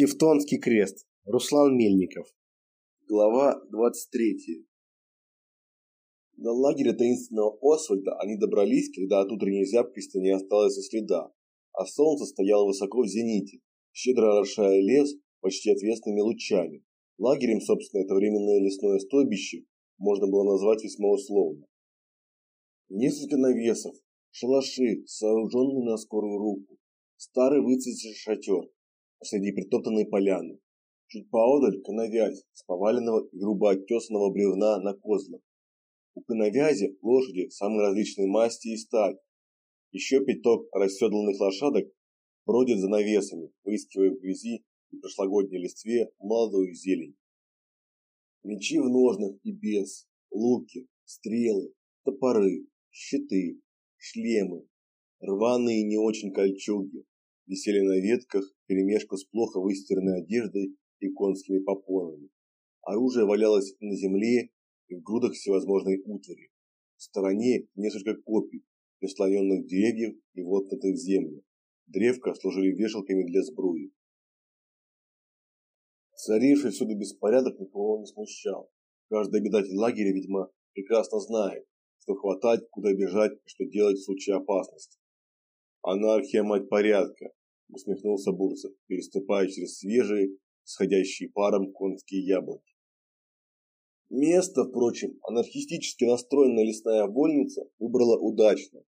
Тевтонский крест. Руслан Мельников. Глава 23. До лагеря таинственного Освальда они добрались, когда от утренней зябкости не осталось и следа, а солнце стояло высоко в зените, щедро орошая лес почти отвесными лучами. Лагерем, собственно, это временное лесное стойбище можно было назвать весьма условно. Несколько навесов, шалаши, сооруженные на скорую руку, старый выцветший шатер, посреди притоптанной поляны. Чуть поодаль коновязь с поваленного и грубо оттесанного бревна на козлах. У коновязи лошади самой различной масти и стать. Еще пяток расседланных лошадок бродят за навесами, выискивая в грязи и прошлогодней листве молодую зелень. Мечи в ножнах и без, луки, стрелы, топоры, щиты, шлемы, рваные не очень кольчуги, висели на ветках вперемешку с плохо выстиранной одеждой и конскими попонами. Оружие валялось на земле и в грудах всевозможной утвари. В стороне несколько копий, прислоненных деревьев и воткнутых в землю. Древка служили вешалками для сбруи. Царивший всюду беспорядок никого не смущал. Каждый обитатель лагеря, видимо, прекрасно знает, что хватать, куда бежать, что делать в случае опасности. Анархия мать порядка, усмехнулся Бурцев, переступая через свежие, сходящие паром конские яблоки. Место, впрочем, анархистически настроенная лесная вольница выбрала удачно.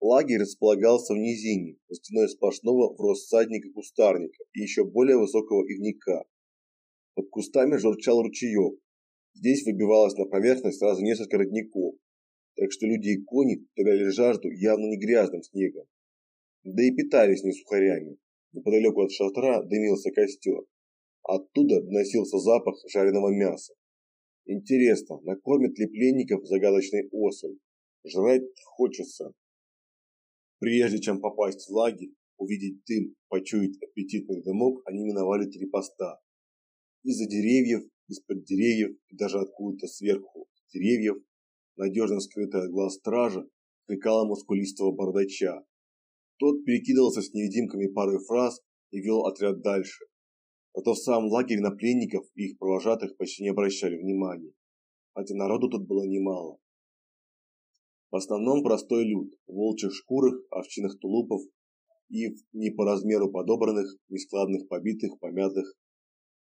Лагерь располагался в низине, за стеной сплошного в рост садника кустарника и еще более высокого ивника. Под кустами журчал ручеек. Здесь выбивалось на поверхность сразу несколько родников, так что люди и кони теряли жажду явно не грязным снегом. Да и питались не сухарями. Неподалеку от шатра дымился костер. Оттуда доносился запах жареного мяса. Интересно, накормят ли пленников загадочной особь? Жрать хочется. Прежде чем попасть в лагерь, увидеть дым, почуять аппетитный дымок, они миновали три поста. Из-за деревьев, из-под деревьев и даже откуда-то сверху деревьев, надежно скрытая от глаз стража, крикала мускулистого бардача. Тот перекидывался с невидимками парой фраз и вел отряд дальше. Зато в самом лагере на пленников и их провожатых почти не обращали внимания, хотя народу тут было немало. В основном простой люд, в волчьих шкурах, овчинных тулупов и в не по размеру подобранных, нескладных, побитых, помятых,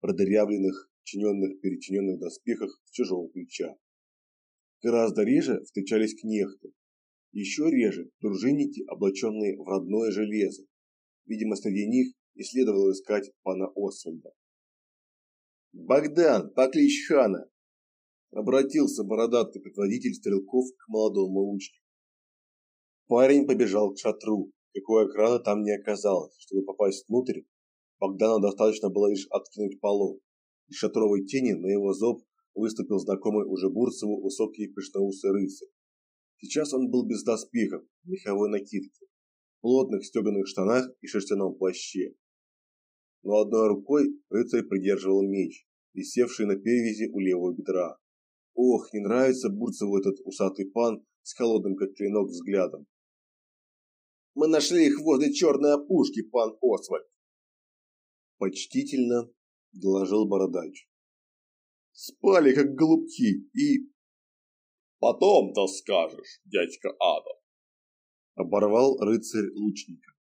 продырявленных, чиненных, перечиненных доспехах с чужого плеча. Гораздо реже встречались кнехты, еще реже дружинники, облаченные в родное железо. Видимо, среди них и следовало искать пана Освальда. «Богдан, покличь хана!» Обратился бородатый предводитель стрелков к молодому лучнику. Парень побежал к шатру. Какой охраны там не оказалось. Чтобы попасть внутрь, Богдану достаточно было лишь откинуть полог. Из шатровой тени на его зов выступил знакомый уже Бурцеву высокий пышноусый рыцарь. Сейчас он был без доспехов, меховой накидке, плотных стеганых штанах и шерстяном плаще. Но одной рукой рыцарь придерживал меч, висевший на перевязи у левого бедра. Ох, не нравится Бурцеву этот усатый пан с холодным как клинок взглядом. Мы нашли их возле черной опушки, пан Освальд. Почтительно доложил бородач. Спали как голубки и Потом-то скажешь, дядька Адам. Оборвал рыцарь лучника.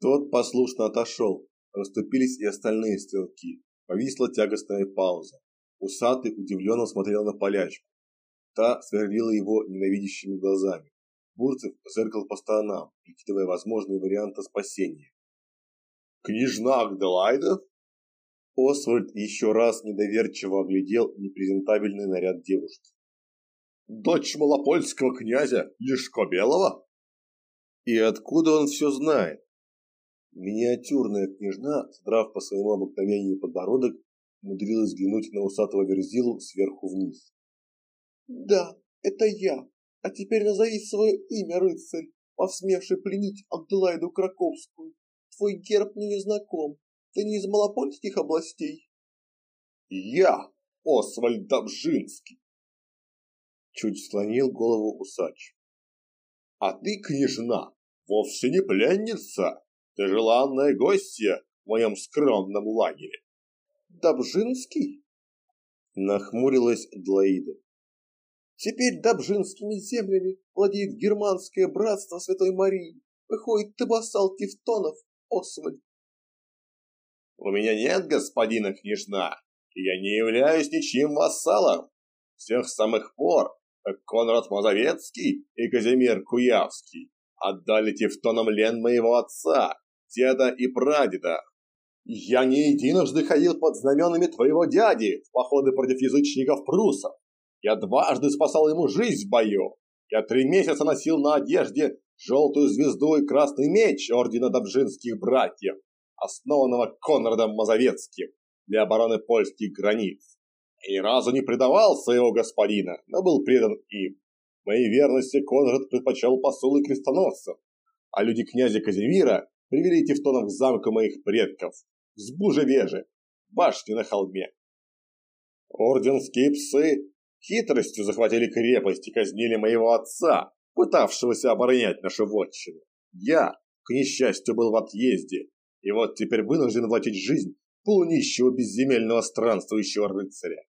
Тот послушно отошел, расступились и остальные стрелки. Повисла тягостная пауза. Усатый удивленно смотрел на полячку. Та сверлила его ненавидящими глазами. Бурцев зыркал по сторонам, прикидывая возможные варианты спасения. «Княжна Агделайда?» Освальд еще раз недоверчиво оглядел непрезентабельный наряд девушки дочь малопольского князя Лешкобелова? И откуда он все знает? Миниатюрная княжна, задрав по своему обыкновению подбородок, умудрилась взглянуть на усатого верзилу сверху вниз. «Да, это я. А теперь назови свое имя, рыцарь, посмевший пленить Абдулайду Краковскую. Твой герб мне не знаком. Ты не из малопольских областей?» «Я, Освальд Добжинский, чуть склонил голову усач. А ты, княжна, вовсе не пленница, ты желанная гостья, в моем скромном лагере. Добжинский? Нахмурилась Адлоида. Теперь Добжинскими землями владеет германское братство Святой Марии. Выходит, ты вассал Тевтонов, Освальд. У меня нет господина княжна, и я не являюсь ничьим вассалом. С тех самых пор, Конрад Мазовецкий и Казимир Куявский отдали Тевтонам лен моего отца, деда и прадеда. Я не единожды ходил под знаменами твоего дяди в походы против язычников прусов. Я дважды спасал ему жизнь в бою. Я три месяца носил на одежде желтую звезду и красный меч ордена Добжинских братьев, основанного Конрадом Мазовецким для обороны польских границ. И разу не предавал своего господина, но был предан им. Моей верности Конрад предпочел посулы крестоносцев, а люди князя Казимира привели Тевтонов к замку моих предков, в Сбужевеже, башне на холме. Орденские псы хитростью захватили крепость и казнили моего отца, пытавшегося оборонять нашу вотчину. Я, к несчастью, был в отъезде, и вот теперь вынужден платить жизнь полунищего безземельного странствующего рыцаря.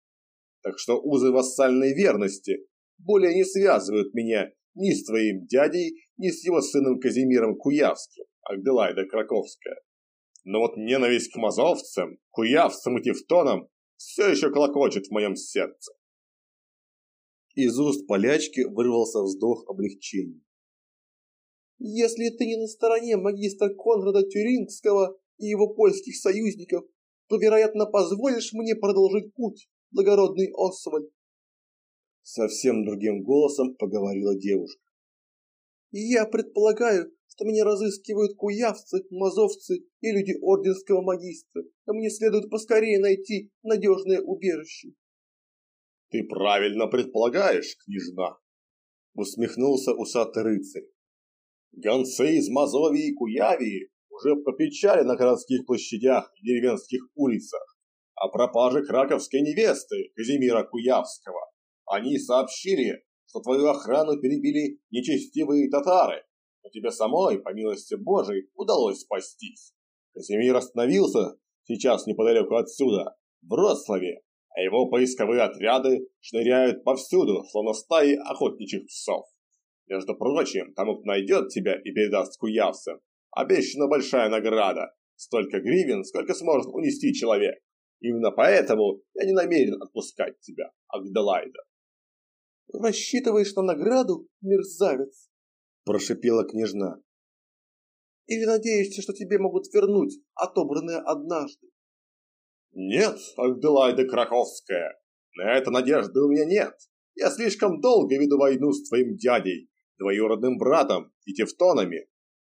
Так что узы вассальной верности более не связывают меня ни с твоим дядей, ни с его сыном Казимиром Куявским, Агделайда Краковская. Но вот ненависть к мазовцам, куявцам и тевтонам все еще колокочет в моем сердце. Из уст полячки вырвался вздох облегчения. Если ты не на стороне магистра Конрада Тюрингского и его польских союзников, то, вероятно, позволишь мне продолжить путь, благородный Освальд. Совсем другим голосом поговорила девушка. Я предполагаю, что меня разыскивают куявцы, мазовцы и люди орденского магистра, а мне следует поскорее найти надежное убежище. Ты правильно предполагаешь, княжна, усмехнулся усатый рыцарь. Гонцы из Мазовии и Куявии уже попечали на городских площадях и деревенских улицах о пропаже краковской невесты Казимира Куявского. Они сообщили, что твою охрану перебили нечестивые татары, но тебе самой, по милости Божией, удалось спастись. Казимир остановился сейчас неподалеку отсюда, в Вроцлаве, а его поисковые отряды шныряют повсюду, словно стаи охотничьих псов. Между прочим, тому, кто найдет тебя и передаст куявцам, обещана большая награда, столько гривен, сколько сможет унести человек. Именно поэтому я не намерен отпускать тебя, Агделайда. Рассчитываешь на награду, мерзавец? Прошипела княжна. Или надеешься, что тебе могут вернуть отобранное однажды? Нет, Агделайда Краковская, на это надежды у меня нет. Я слишком долго веду войну с твоим дядей, двоюродным братом и тевтонами.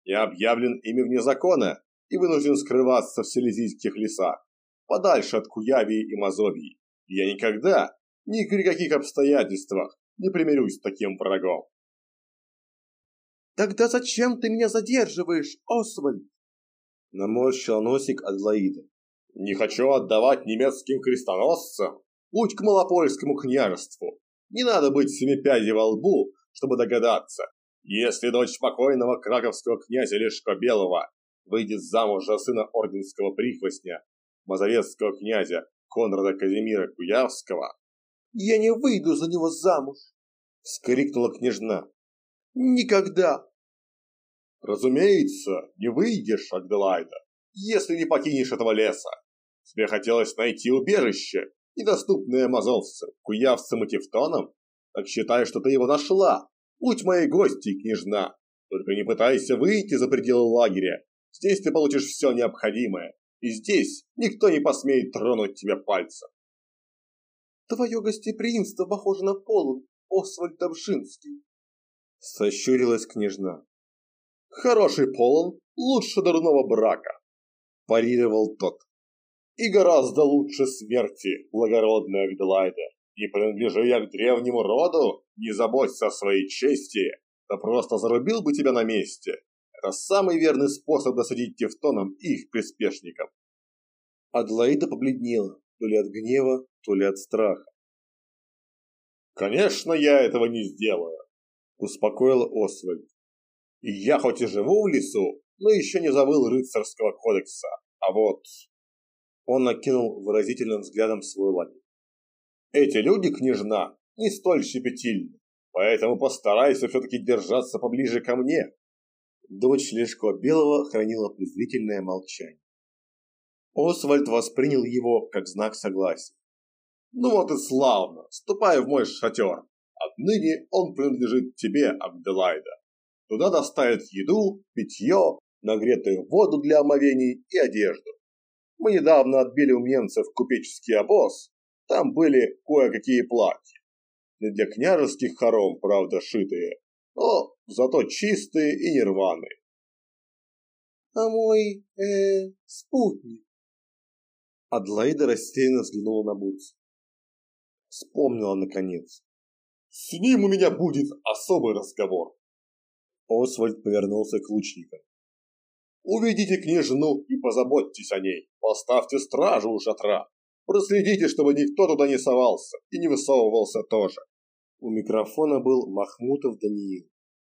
Я объявлен ими вне закона и вынужден скрываться в селезийских лесах, подальше от Куявии и Мазовии. я никогда, ни при каких обстоятельствах, не примирюсь с таким врагом. Тогда зачем ты меня задерживаешь, Освальд? Наморщил носик Адлоида. Не хочу отдавать немецким крестоносцам путь к Малопольскому княжеству. Не надо быть семипядей во лбу, чтобы догадаться. Если дочь покойного краковского князя Лешко Белого выйдет замуж за сына орденского прихвостня, мазовецкого князя Конрада Казимира Куявского, я не выйду за него замуж, вскрикнула княжна. Никогда. Разумеется, не выйдешь, Агделайда, если не покинешь этого леса. Тебе хотелось найти убежище, недоступное мазовцам, куявцам и тевтонам? Так считай, что ты его нашла. Будь моей гостьей, княжна. Только не пытайся выйти за пределы лагеря. Здесь ты получишь все необходимое. И здесь никто не посмеет тронуть тебя пальцем. Твое гостеприимство похоже на полон, Освальд Добшинский. Сощурилась княжна. Хороший полон лучше дурного брака, парировал тот. И гораздо лучше смерти, благородная Агделайда. Не принадлежи я к древнему роду, не заботься о своей чести, да просто зарубил бы тебя на месте. Это самый верный способ досадить тевтонам и их приспешникам. Адлоида побледнела, то ли от гнева, то ли от страха. «Конечно, я этого не сделаю», – успокоил Освальд. «И я хоть и живу в лесу, но еще не забыл рыцарского кодекса, А вот он накинул выразительным взглядом свой ладонь. Эти люди, княжна, не столь щепетильны, поэтому постарайся все-таки держаться поближе ко мне. Дочь Лешко Белого хранила презрительное молчание. Освальд воспринял его как знак согласия. «Ну вот и славно! Ступай в мой шатер! Отныне он принадлежит тебе, Абделайда. Туда доставят еду, питье, нагретую воду для омовений и одежду. Мы недавно отбили у немцев купеческий обоз, там были кое-какие платья. Не для княжеских хором, правда, шитые, но зато чистые и нерваные. А мой, э, спутник? Адлаида растерянно взглянула на Бурца. Вспомнила наконец. С ним у меня будет особый разговор. Освальд повернулся к лучникам. Уведите княжну и позаботьтесь о ней. Поставьте стражу у шатра. Проследите, чтобы никто туда не совался и не высовывался тоже. У микрофона был Махмутов Даниил.